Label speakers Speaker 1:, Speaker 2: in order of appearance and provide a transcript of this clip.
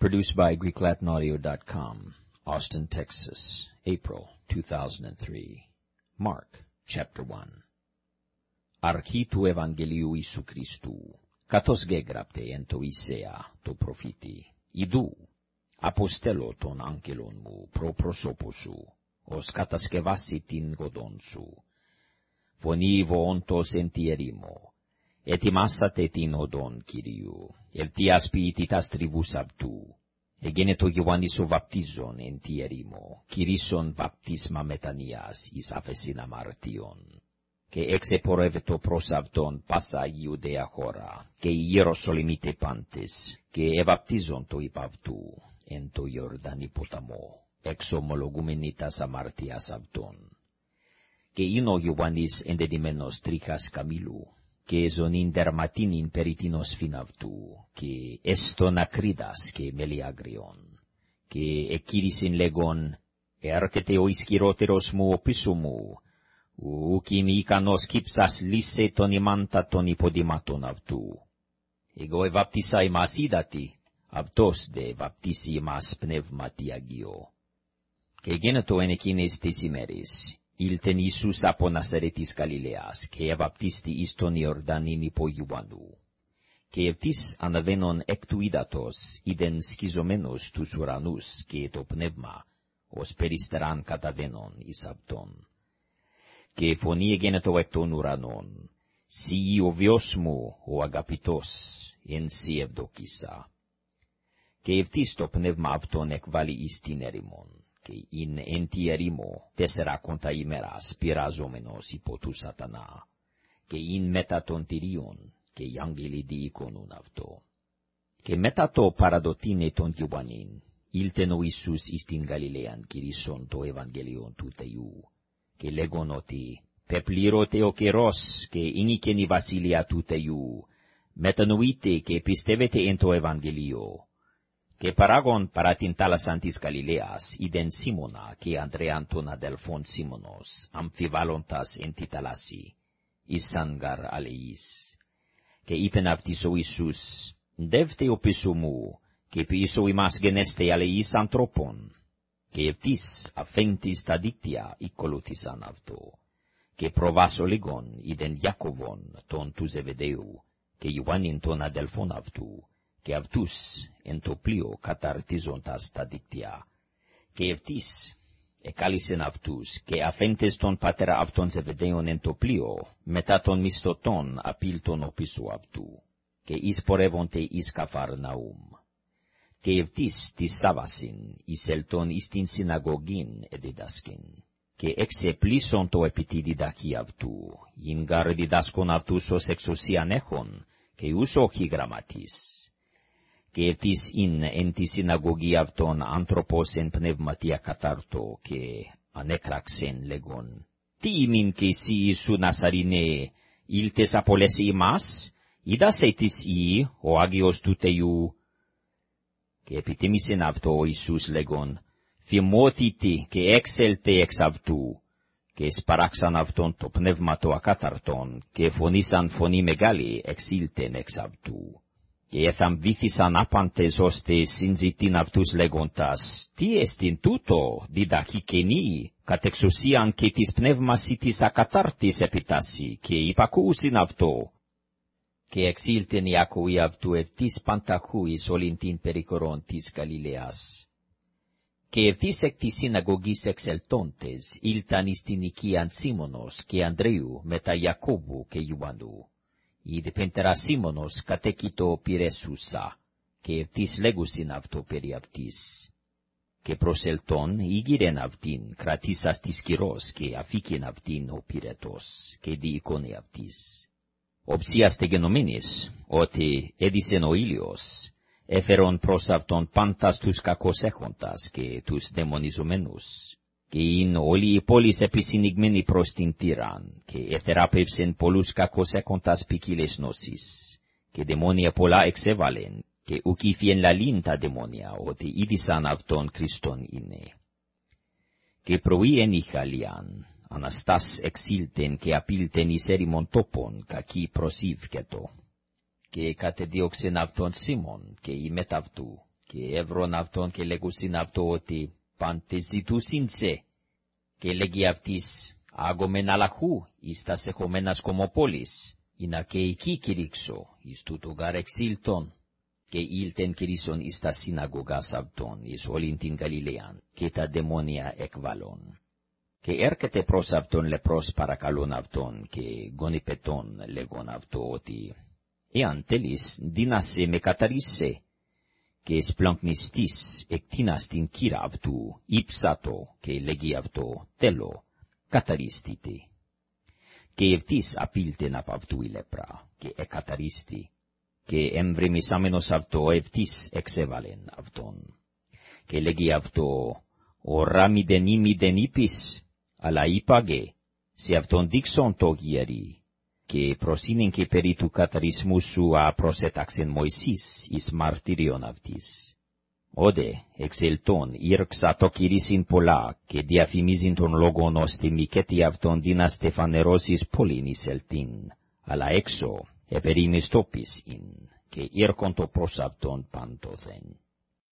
Speaker 1: Produced by GreekLatinAudio.com, Austin, Texas, April 2003. Mark, chapter 1. Αρχή του Ευαγγελίου Ιησού Χριστού, καθώς γέγραπτε εν το Ισαία το προφήτη, Ιδού, αποστέλω τον άγγελον μου προ προσώπου σου, ως κατασκευάσει την γοδόν σου. Φωνή βοόντος εν τη ερήμο, ετοιμάσατε την οδόν Κυρίου, ελτίας ποιητήτας τριβούς αυτού. Εγένετο Ιωάννης ο βαπτίζον εν τη ερήμο, κηρύσσον βαπτίσμα μετανοίας εις άφεσιν αμαρτίων. Και εξεπορεύετο προς αυτόν πάσα Ιουδαία χώρα, και οι Ιεροσολυμίτε πάντες, και ευαπτίζον το υπ' αυτού, εν το Ιορδανή ποταμό, εξομολογούμενη τας αμαρτίας αυτών. Και είναι ο Ιωάννης ενδεδημένος τρίχας καμήλου, και ζωνήν δερματίνην περί την οσφήν αυτού, και εστον ακρίδας και μελιάγριον. Και εκείρισιν λέγον, έρχεται ο ισχυρότερος μου ο πίσω μου, ουκ είμαι ικανός κύψας λύσε τον ημάντα των υποδημάτων αυτού. Εγώ ευαπτίσα ημάς είδατη, αυτός δε βαπτίσει ημάς πνεύματι Αγίο. Και γένετο εν εκείνες τις ημέρες, ήλθεν Ιησούς από Νασαρέτης Γαλιλαίας, και ευαπτίστη εις τον Ιορδανήν υπό Ιωάννου. Και ευτής αναβαίνον εκ του ύδατος, είδεν σκιζομένος τους ουρανούς και το πνεύμα, ως περιστεράν καταβαίνον εις αυτόν. Και φωνή εγένετο εκ των ουρανών, «Σύ ο βιος μου, ο αγαπητός, εν σύ ευδοκίσα». Και ευτής το πνεύμα αυτόν εκβάλλει εις την ερημόν και in enti erimo τέσσερα κόντα ημέρας πειραζόμενος υπό του σατανά, και in μετά των τυρίων, και οι άγγελοι διοικονούν αυτό. Και μετά το παραδοτήνε των Ιωάννην, ήλθεν ο Ιησούς εις την Γαλιλαίαν κηρύσσον το Ευαγγελιον του Θεού, και λέγον ότι, πεπλήρωτε ο καιρός, και ίνικεν η βασιλεία του Θεού, μετανοείτε και πιστεύετε εν το Ευαγγελίο, και παράγον παρά την τάλασαν της Γαλιλαίας, είδεν Σίμωνα και Ανδρέαν τον αδελφόν Σίμωνος, αμφιβάλλοντας εν τη ταλάσσι, εις σανγαρ αλεής. Και είπεν αυτής ο Ιησούς, «Δεύτε ο πίσω μου, και πίσω ημάς γενέστε αλεής ανθρώπων». Και ευτής αφέντης τα δίκτυα οικολούθησαν αυτό. Και προβάσω λίγον είδεν Ιακωβον τον του Ζεβεδαίου, και Ιωάννην τον αδελφόν αυτούς, και αυτούς εν το πλοίο καταρτίζοντας τα δίκτυα. Και ευτής εκάλισεν αυτούς, και αφέντες τον πατέρα αυτών Ζεβεδαίων εν το πλοίο, μετά των μισθωτών απίλτων οπίσω αυτού, και εισπορεύονται εις Καφαρναούμ. Και ευτής της Σάβασιν εισελτών εις την συναγωγήν εδιδάσκην, και εξεπλήσον το επί διδαχή αυτού, γινγαρ διδάσκον αυτούς ως εξουσίαν έχων, και ους όχι γραμματής και ευτής είναι εν τη συναγωγή αυτών άνθρωπος εν πνευματία κατάρτο, και ανέκραξεν λέγον, τι ημίν και εσύ Ιησού Νασαρινέ, ήλτες απολέσει ημάς, είδας ετης ή, ο Άγιος του Θεού. Και επιτίμησεν αυτό ο Ιησούς λέγον, θυμώθητε και έξελτε εξ αυτού, και σπαράξαν αυτόν το πνεύμα το ακάθαρτον, και φωνήσαν φωνή μεγάλη εξήλτεν εξ αυτού και εθαμβήθησαν άπαντες ώστε συνζητήν αυτούς λέγοντας, «Τι εστιν τούτο, διδαχικενή, κατ' εξουσίαν και της πνεύμας ή της ακατάρτης επιτάσσει, και υπακούσιν αυτό». Και εξήλτεν η ακούη αυτού ευτής πανταχούης όλην την περικορών της Γαλιλαίας. Και ευτής εκ της συναγωγής εξελτώντες, ήλταν εις την οικίαν Σίμωνος και Ανδρέου μετά Ιακώβου και Ιωάννου Id pentera Σίμωνος κατέκειτο πυρεσούσα, και ευτής λέγουσιν αυτό περί αυτής. Και προσελτών ήγηρεν αυτήν, κρατήσας της κυρός, και αφήκεν αυτήν ο πυρετός, και διοικώνε αυτής. Οψίας τεγενομήνης, ότι έδισεν ο ήλιος, έφερον προς αυτόν πάντας τους κακοσέχοντας και τους δαιμονιζομένους, και είναι όλοι οι πόλεις επισυνηγμένοι προς την τύραν, και εθεράπευσεν πολλούς κακός έκοντας ποικίλες νόσεις, και δαιμόνια πολλά εξέβαλεν, και ουκήφιεν λαλήν τα δαιμόνια, ότι είδησαν αυτόν Χριστόν είναι. Και πρωί εν ηχαλιάν, αναστάς εξήλτεν και απήλτεν εις έρημον τόπον, κακή προσήφκετο. Και κατεδίωξεν αυτόν Σίμων, και ημετ αυτού, και εύρον αυτόν και λέγουσιν αυτό ότι παντεζητούσιν και λέγει αυτής άγομεν αλαχού εις τας εχομένας κομοπόλης, να και εκεί κηρύξω εις τούτο γαρ εξήλτον, και ήλτεν κηρύσσον εις τας συναγωγάς αυτών εις όλην την Γαλιλαίαν, και τα δαιμόνια εκβαλών. Και έρχεται προς αυτόν λεπρός παρακαλών αυτόν, και γονιπετών λέγον αυτό ότι, εάν τέλεις δίνασε με καταρίσε, και σπλαγκνιστής εκτείνας την κύρα αυτού, ύψατο, και λέγει αυτό, τέλο, καταρίστητε. Και ευτής απήλτεν απ' αυτού η λεπρά, και εκαταρίστη, και εμβρεμισάμενος αυτό ευτής εξέβαλεν αυτόν. Και λέγει αυτό, ο ράμιδεν ημιδεν είπεις, αλλά είπαγε, σε αυτόν δείξον το γέρι, και προσύνην και περί του καταρισμού σου απροσέταξεν Μωυσής εις μαρτυριον αυτής. Ode, εξελτών, ήρξα το κηρύσιν πολλά, και διαφημίζειν τον λόγον ώστε μικέτη αυτον δίναστε φανερώσεις πολλήν εισελτήν, αλλά έξω, επερήμιστόπις ειν, και ήρκον το προς αυτον παντοθεν.